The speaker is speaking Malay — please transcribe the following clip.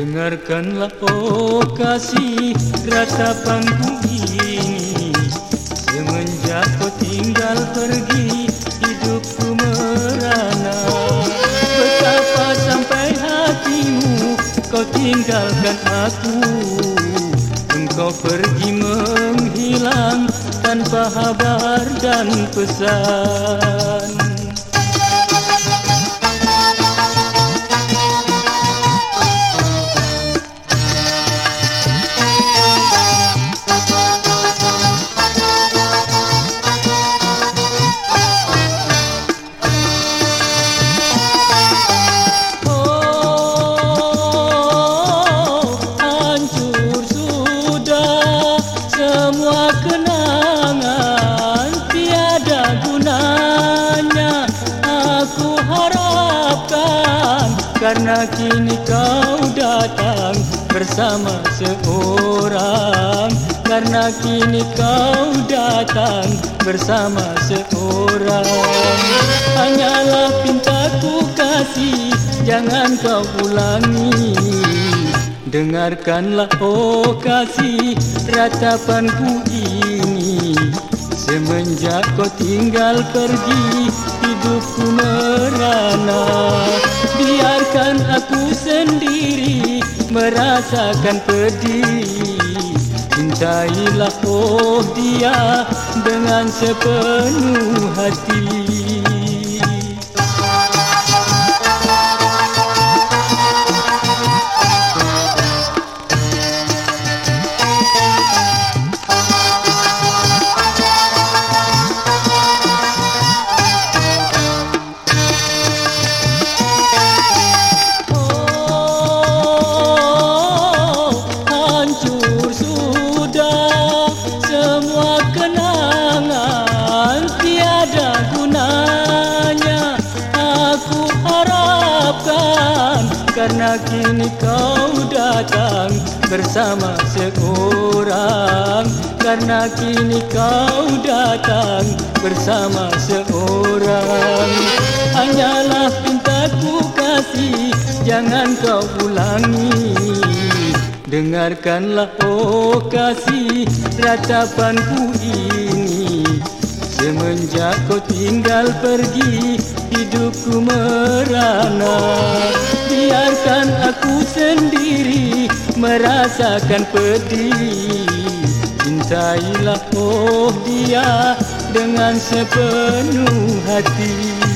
Dengarkanlah oh kasih ratapanku ini Semenjak kau tinggal pergi hidupku merana. Betapa sampai hatimu kau tinggalkan aku. Engkau pergi menghilang tanpa kabar dan pesan Karena kini kau datang bersama seorang. Karena kini kau datang bersama seorang. Hanyalah pintaku kasih jangan kau ulangi. Dengarkanlah oh kasih ratapanku ini Semenjak kau tinggal pergi hidupku merana. Biarkan aku sendiri merasakan pedih. Cintailah oh dia dengan sepenuh hati Karena kini kau datang bersama seorang. Karena kini kau datang bersama seorang. Hanyalah pintaku kasih jangan kau ulangi. Dengarkanlah oh kasih ratapanku ini Semenjak kau tinggal pergi hidupku merana. Biarkan aku sendiri merasakan pedih. Cintailah oh dia dengan sepenuh hati